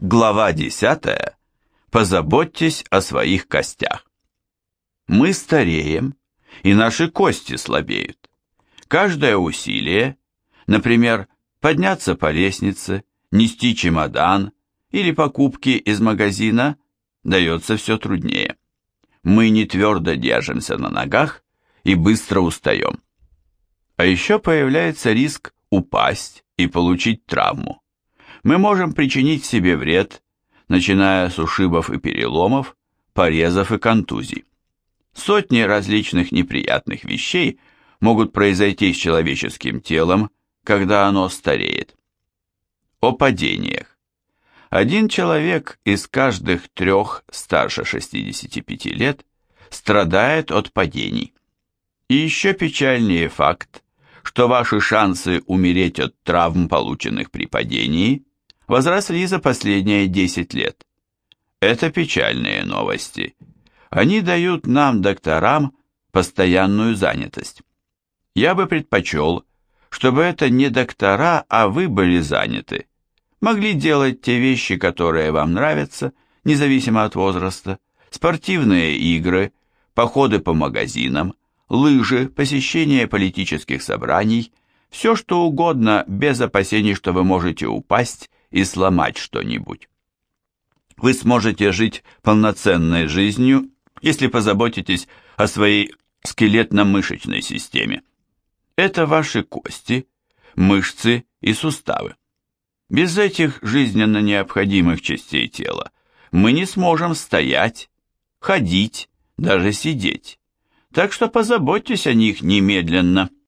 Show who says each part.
Speaker 1: Глава 10. Позаботьтесь о своих костях. Мы стареем, и наши кости слабеют. Каждое усилие, например, подняться по лестнице, нести чемодан или покупки из магазина, дается все труднее. Мы не твердо держимся на ногах и быстро устаем. А еще появляется риск упасть и получить травму мы можем причинить себе вред, начиная с ушибов и переломов, порезов и контузий. Сотни различных неприятных вещей могут произойти с человеческим телом, когда оно стареет. О падениях. Один человек из каждых трех старше 65 лет страдает от падений. И еще печальнее факт, что ваши шансы умереть от травм, полученных при падении, возросли за последние 10 лет. Это печальные новости. Они дают нам, докторам, постоянную занятость. Я бы предпочел, чтобы это не доктора, а вы были заняты. Могли делать те вещи, которые вам нравятся, независимо от возраста, спортивные игры, походы по магазинам, лыжи, посещение политических собраний, все что угодно, без опасений, что вы можете упасть и сломать что-нибудь. Вы сможете жить полноценной жизнью, если позаботитесь о своей скелетно-мышечной системе. Это ваши кости, мышцы и суставы. Без этих жизненно необходимых частей тела мы не сможем стоять, ходить, даже сидеть. Так что позаботьтесь о них немедленно.